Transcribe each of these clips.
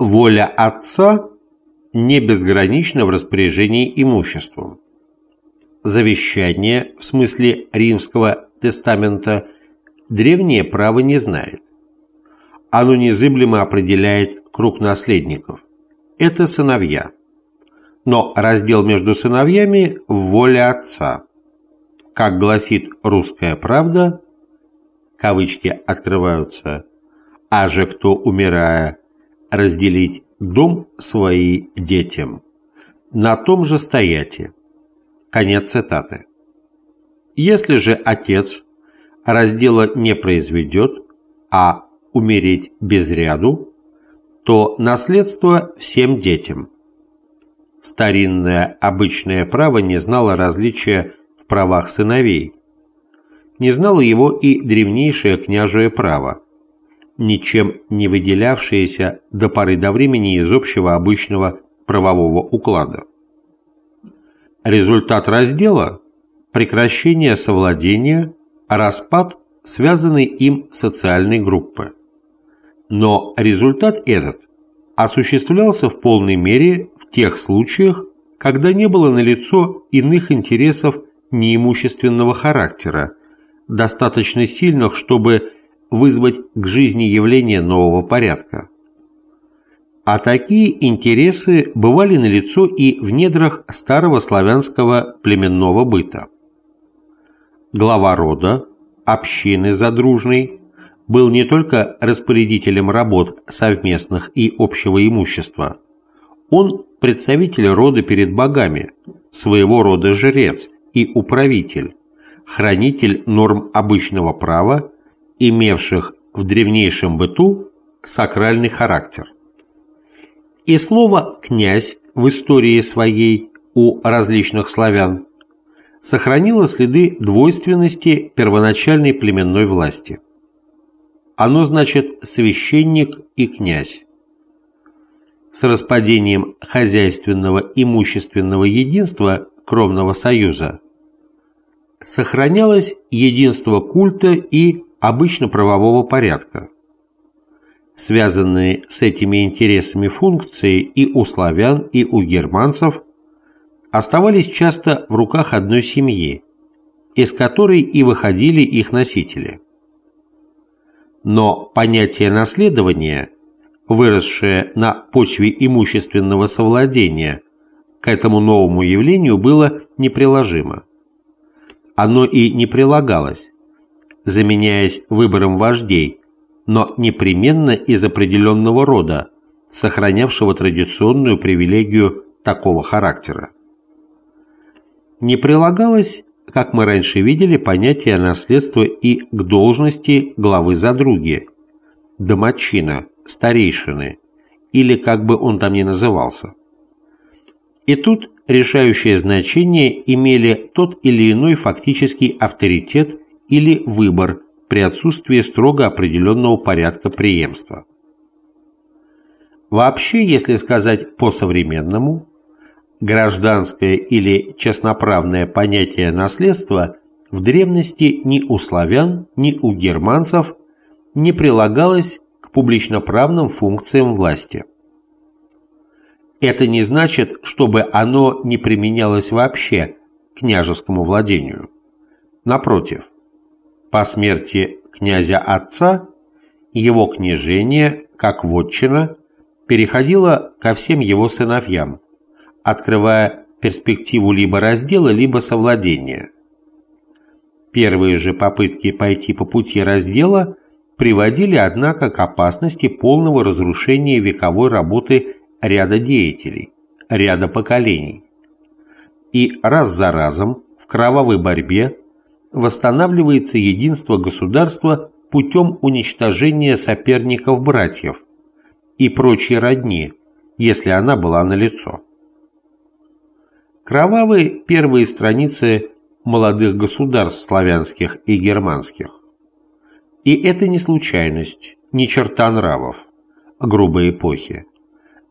Воля отца не безгранична в распоряжении имуществом. Завещание, в смысле римского тестамента, древнее право не знает. Оно незыблемо определяет круг наследников. Это сыновья. Но раздел между сыновьями в воле отца. Как гласит «Русская правда», кавычки открываются, «А же кто, умирая, разделить дом свои детям, на том же стояте». Конец цитаты. Если же отец раздела не произведет, а умереть без ряду, то наследство всем детям. Старинное обычное право не знало различия в правах сыновей. Не знало его и древнейшее княжее право, ничем не выделявшееся до поры до времени из общего обычного правового уклада. Результат раздела – прекращение совладения, распад связанной им социальной группы. Но результат этот осуществлялся в полной мере в тех случаях, когда не было налицо иных интересов неимущественного характера, достаточно сильных, чтобы вызвать к жизни явление нового порядка. А такие интересы бывали налицо и в недрах старого славянского племенного быта. Глава рода, общины задружной, был не только распорядителем работ совместных и общего имущества, он представитель рода перед богами, своего рода жрец и управитель, хранитель норм обычного права, имевших в древнейшем быту сакральный характер. И слово «князь» в истории своей у различных славян сохранило следы двойственности первоначальной племенной власти – оно значит «священник» и «князь». С распадением хозяйственного имущественного единства кровного союза сохранялось единство культа и обычно-правового порядка. Связанные с этими интересами функции и у славян, и у германцев оставались часто в руках одной семьи, из которой и выходили их носители. Но понятие наследования, выросшее на почве имущественного совладения, к этому новому явлению было неприложимо. Оно и не прилагалось, заменяясь выбором вождей, но непременно из определенного рода, сохранявшего традиционную привилегию такого характера. Не прилагалось как мы раньше видели, понятие наследства и к должности главы задруги, домочина, старейшины, или как бы он там ни назывался. И тут решающее значение имели тот или иной фактический авторитет или выбор при отсутствии строго определенного порядка преемства. Вообще, если сказать по-современному, Гражданское или частноправное понятие наследства в древности ни у славян, ни у германцев не прилагалось к публичноправным функциям власти. Это не значит, чтобы оно не применялось вообще к княжескому владению. Напротив, по смерти князя-отца его княжение, как вотчина, переходило ко всем его сыновьям, открывая перспективу либо раздела, либо совладения. Первые же попытки пойти по пути раздела приводили, однако, к опасности полного разрушения вековой работы ряда деятелей, ряда поколений. И раз за разом в кровавой борьбе восстанавливается единство государства путем уничтожения соперников-братьев и прочей родни, если она была налицо. Кровавы первые страницы молодых государств славянских и германских. И это не случайность, не черта нравов, грубой эпохи.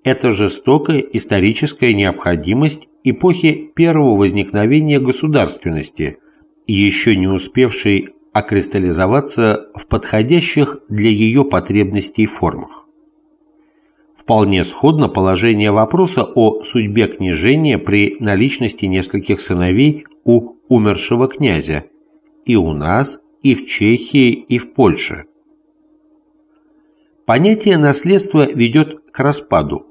Это жестокая историческая необходимость эпохи первого возникновения государственности, еще не успевшей окристаллизоваться в подходящих для ее потребностей формах вполне сходно положение вопроса о судьбе княжения при наличности нескольких сыновей у умершего князя и у нас, и в Чехии, и в Польше. Понятие наследства ведет к распаду,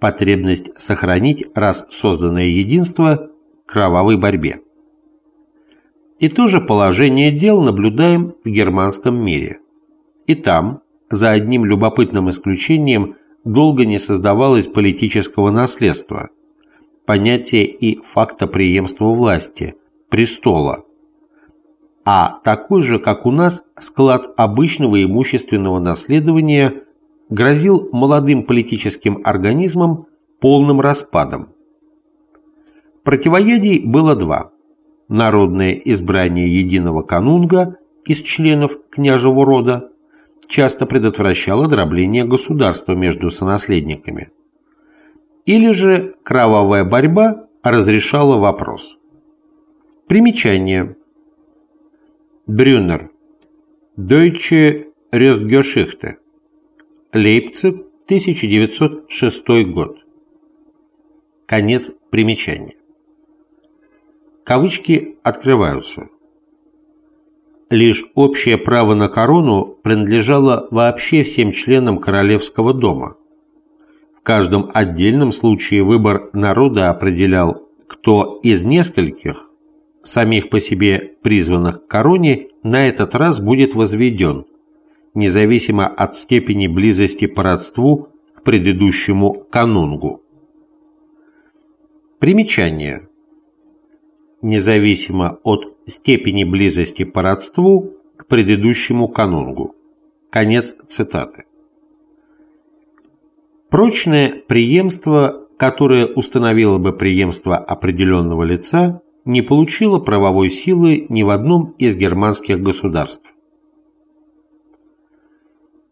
потребность сохранить раз созданное единство кровавой борьбе. И то же положение дел наблюдаем в германском мире. И там, за одним любопытным исключением, долго не создавалось политического наследства, понятия и факта преемства власти, престола, а такой же, как у нас, склад обычного имущественного наследования грозил молодым политическим организмам полным распадом. Противоядий было два. Народное избрание единого канунга из членов княжего рода часто предотвращало дробление государства между сонаследниками. Или же кровавая борьба разрешала вопрос. Примечание. Брюнер. Deutsche Restgeschichte. Лейпциг, 1906 год. Конец примечания. Кавычки открываются. Лишь общее право на корону принадлежало вообще всем членам королевского дома. В каждом отдельном случае выбор народа определял, кто из нескольких самих по себе призванных к короне на этот раз будет возведен, независимо от степени близости по родству к предыдущему канунгу. Примечание. Независимо от степени близости по родству к предыдущему канунгу. Конец цитаты. Прочное преемство, которое установило бы преемство определенного лица, не получила правовой силы ни в одном из германских государств.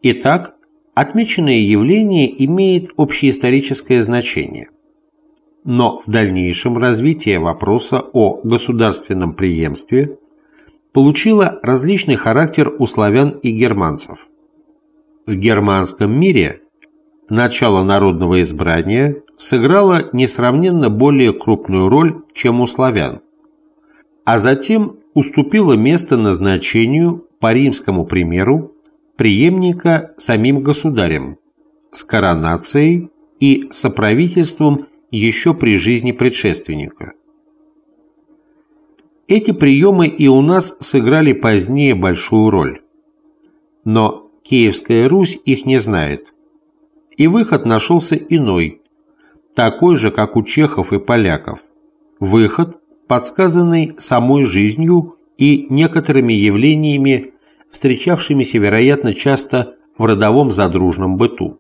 Итак, отмеченное явление имеет общеисторическое значение. Но в дальнейшем развитие вопроса о государственном преемстве получило различный характер у славян и германцев. В германском мире начало народного избрания сыграло несравненно более крупную роль, чем у славян, а затем уступило место назначению, по римскому примеру, преемника самим государем, с коронацией и соправительством еще при жизни предшественника. Эти приемы и у нас сыграли позднее большую роль. Но Киевская Русь их не знает – и выход нашелся иной, такой же, как у чехов и поляков. Выход, подсказанный самой жизнью и некоторыми явлениями, встречавшимися, вероятно, часто в родовом задружном быту.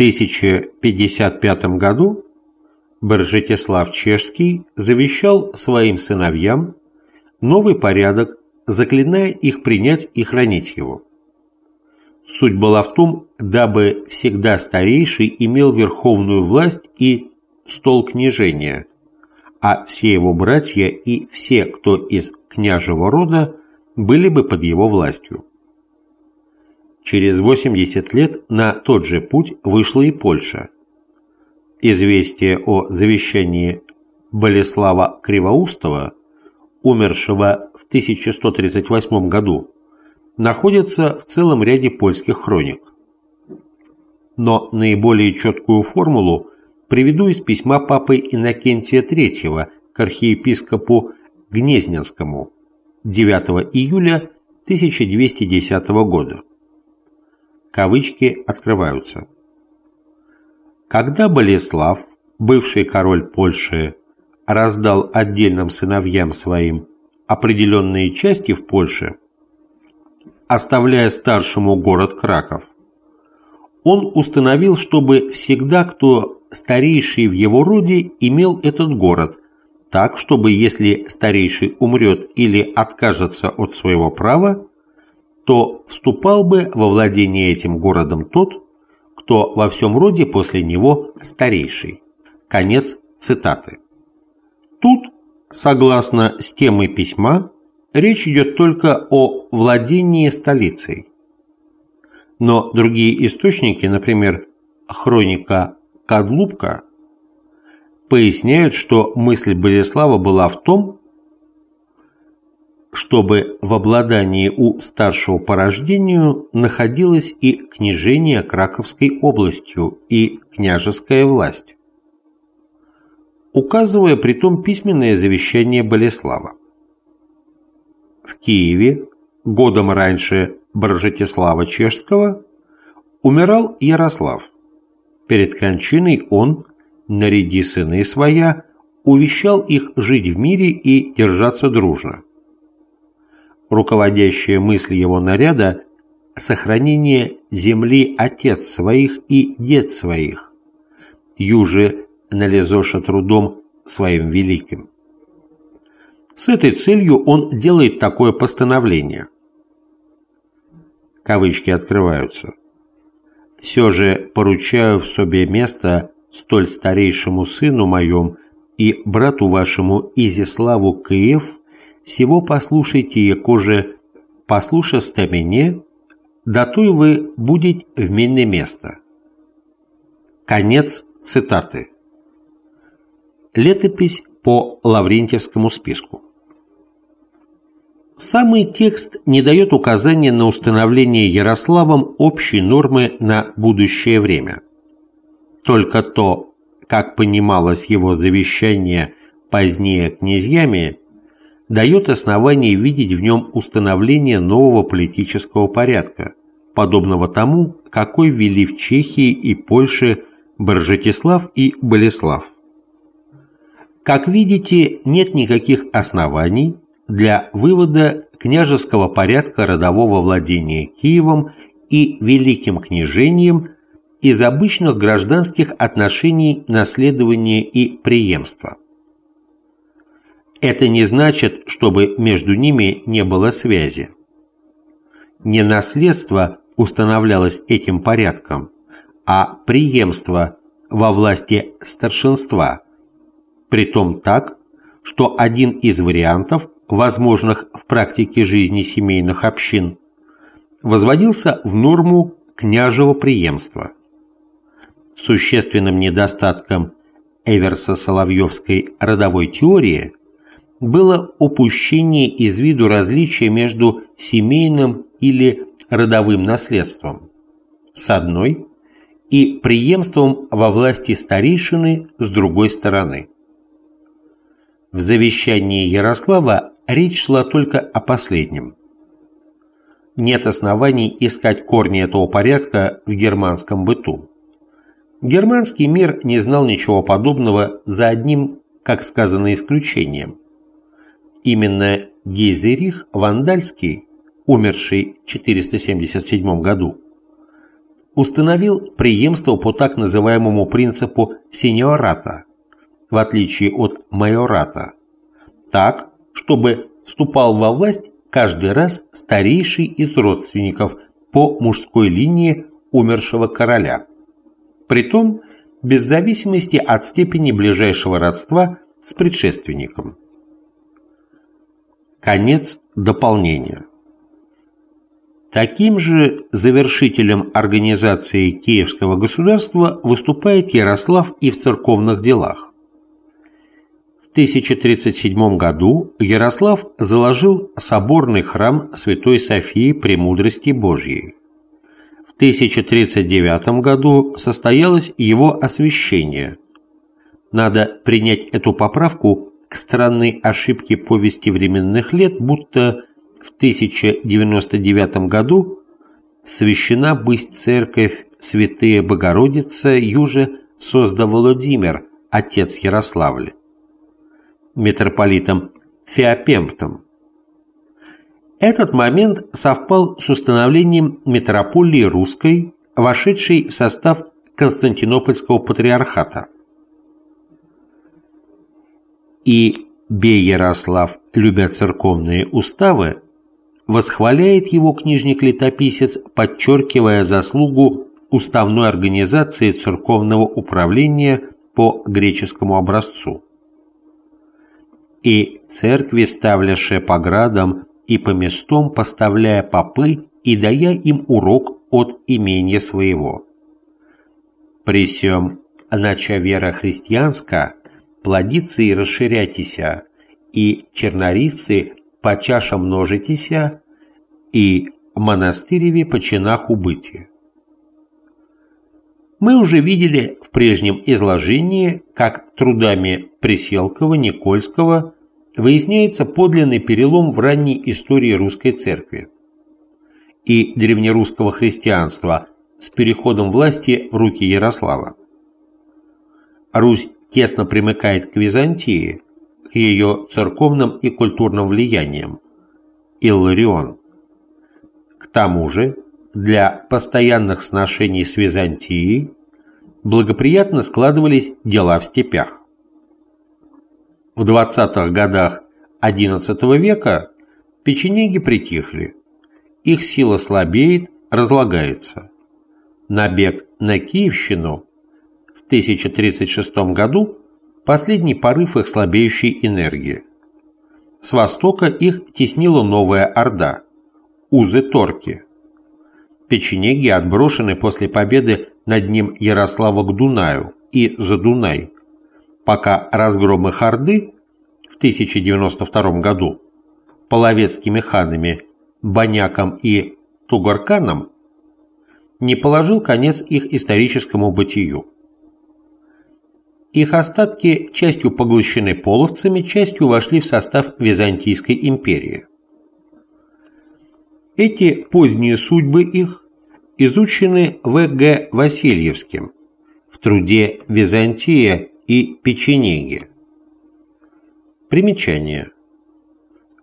В 1055 году Баржетислав Чешский завещал своим сыновьям новый порядок, заклиная их принять и хранить его. Суть была в том, дабы всегда старейший имел верховную власть и стол княжения, а все его братья и все, кто из княжего рода, были бы под его властью. Через 80 лет на тот же путь вышла и Польша. Известие о завещании Болеслава Кривоустова, умершего в 1138 году, находятся в целом ряде польских хроник. Но наиболее четкую формулу приведу из письма папы Иннокентия III к архиепископу Гнезненскому 9 июля 1210 года. Кавычки открываются. Когда Болеслав, бывший король Польши, раздал отдельным сыновьям своим определенные части в Польше, оставляя старшему город Краков. Он установил, чтобы всегда, кто старейший в его роде, имел этот город, так, чтобы если старейший умрет или откажется от своего права, то вступал бы во владение этим городом тот, кто во всем роде после него старейший. Конец цитаты. Тут, согласно с темой письма, речь идет только о владении столицей. Но другие источники, например, хроника Кадлубка, поясняют, что мысль Болеслава была в том, чтобы в обладании у старшего по рождению находилось и княжение Краковской областью, и княжеская власть, указывая при том письменное завещание Болеслава. В Киеве, годом раньше Боржетислава Чешского, умирал Ярослав. Перед кончиной он, наряди сыны своя, увещал их жить в мире и держаться дружно руководящая мысль его наряда – сохранение земли отец своих и дед своих, юже налезоша трудом своим великим. С этой целью он делает такое постановление. Кавычки открываются. «Все же поручаю в себе место столь старейшему сыну моем и брату вашему Изиславу Киев Сего послушайте, якоже послушаste мне, да той вы будете в мене место. Конец цитаты. Летопись по Лаврентьевскому списку. Самый текст не дает указания на установление Ярославом общей нормы на будущее время. Только то, как понималось его завещание позднее князьями, дает основание видеть в нем установление нового политического порядка, подобного тому, какой ввели в Чехии и Польше Боржетислав и Болеслав. Как видите, нет никаких оснований для вывода княжеского порядка родового владения Киевом и Великим княжением из обычных гражданских отношений наследования и преемства. Это не значит, чтобы между ними не было связи. Не наследство устанавливалось этим порядком, а преемство во власти старшинства, притом так, что один из вариантов, возможных в практике жизни семейных общин, возводился в норму княжего преемства. Существенным недостатком Эверса-Соловьевской родовой теории было упущение из виду различия между семейным или родовым наследством с одной и преемством во власти старейшины с другой стороны. В завещании Ярослава речь шла только о последнем. Нет оснований искать корни этого порядка в германском быту. Германский мир не знал ничего подобного за одним, как сказано, исключением – Именно Гейзерих Вандальский, умерший в 477 году, установил преемство по так называемому принципу сеньората, в отличие от майората, так, чтобы вступал во власть каждый раз старейший из родственников по мужской линии умершего короля. Притом, без зависимости от степени ближайшего родства с предшественником. Конец дополнения. Таким же завершителем организации Киевского государства выступает Ярослав и в церковных делах. В 1037 году Ярослав заложил соборный храм Святой Софии Премудрости Божьей. В 1039 году состоялось его освящение. Надо принять эту поправку к странной ошибке повести временных лет, будто в 1099 году священа быть церковь Святые Богородица юже созда Владимир, отец Ярославля, митрополитом Феопемптом. Этот момент совпал с установлением метрополии русской, вошедшей в состав Константинопольского патриархата – и Бей Ярослав, любя церковные уставы, восхваляет его книжник-летописец, подчеркивая заслугу уставной организации церковного управления по греческому образцу. «И церкви, ставляше по градам и по местам, поставляя попы и дая им урок от имения своего. При сём, нача вера христианска, плодиться и расширятися, и чернорисцы почаша множитеся, и монастыреве по чинах убытия. Мы уже видели в прежнем изложении, как трудами Преселкова, Никольского выясняется подлинный перелом в ранней истории русской церкви и древнерусского христианства с переходом власти в руки Ярослава. Русь тесно примыкает к Византии, к ее церковным и культурным влияниям. Илларион. К тому же, для постоянных сношений с Византией благоприятно складывались дела в степях. В 20-х годах XI века печенеги притихли, их сила слабеет, разлагается. Набег на Киевщину 1036 году – последний порыв их слабеющей энергии. С востока их теснила новая Орда – Узы-Торки – печенеги отброшены после победы над ним Ярослава к Дунаю и за Дунай, пока разгром их Орды в 1092 году половецкими ханами Баняком и Тугарканом не положил конец их историческому бытию. Их остатки частью поглощены половцами, частью вошли в состав Византийской империи. Эти поздние судьбы их изучены В.Г. Васильевским в труде «Византия и печенеги». Примечание.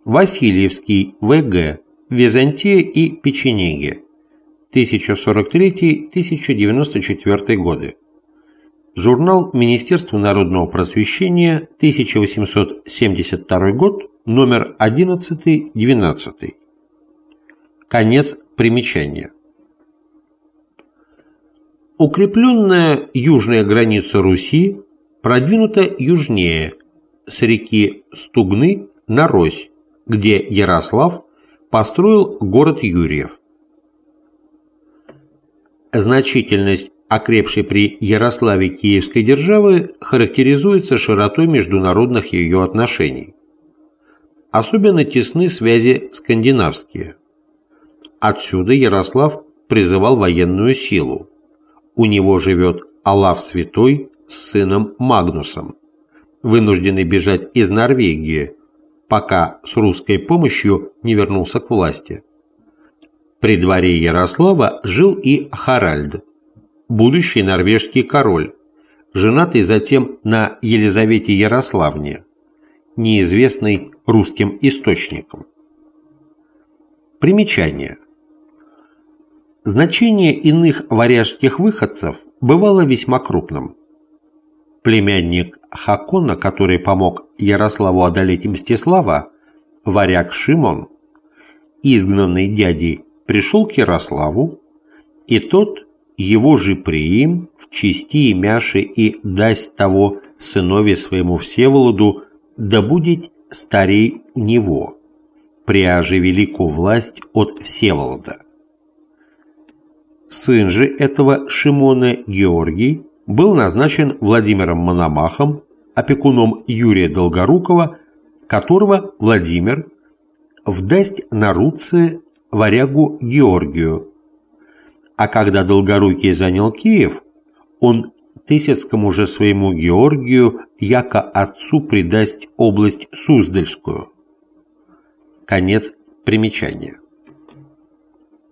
Васильевский В.Г. «Византия и печенеги» 1043-1094 годы. Журнал Министерства народного просвещения, 1872 год, номер 11-12. Конец примечания. Укрепленная южная граница Руси продвинута южнее, с реки Стугны на Рось, где Ярослав построил город Юрьев. Значительность окрепшей при Ярославе Киевской державы характеризуется широтой международных ее отношений. Особенно тесны связи скандинавские. Отсюда Ярослав призывал военную силу у него живет Аллах Святой с сыном Магнусом, вынужденный бежать из Норвегии, пока с русской помощью не вернулся к власти. При дворе Ярослава жил и Харальд, будущий норвежский король, женатый затем на Елизавете Ярославне, неизвестной русским источникам. Примечание – Значение иных варяжских выходцев бывало весьма крупным. Племянник Хакона, который помог Ярославу одолеть Мстислава, варяг Шимон, изгнанный дядей, пришел к Ярославу, и тот его же приим в чести и мяше и дасть того сынове своему Всеволоду, да будет старей него, пряжи великую власть от Всеволода. Сын же этого Шимона Георгий был назначен Владимиром Мономахом, опекуном Юрия Долгорукова, которого Владимир вдасть на Руце варягу Георгию. А когда Долгорукий занял Киев, он Тысяцкому же своему Георгию яко отцу придасть область Суздальскую. Конец примечания.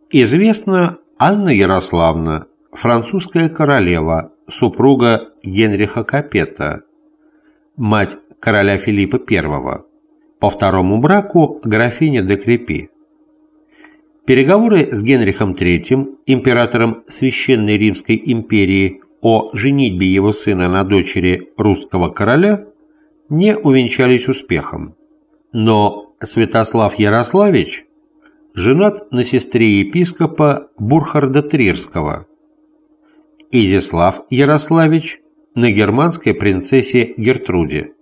Известно Анна Ярославна, французская королева, супруга Генриха Капета, мать короля Филиппа I, по второму браку графиня де Крепи. Переговоры с Генрихом III, императором Священной Римской империи, о женитьбе его сына на дочери русского короля не увенчались успехом. Но Святослав Ярославич женат на сестре епископа Бурхарда Трирского. Изяслав Ярославич на германской принцессе Гертруде.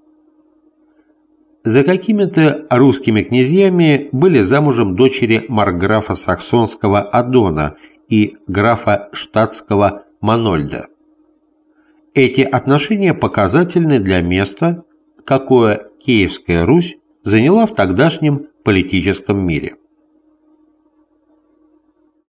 За какими-то русскими князьями были замужем дочери марграфа саксонского Адона и графа штатского Манольда. Эти отношения показательны для места, какое Киевская Русь заняла в тогдашнем политическом мире.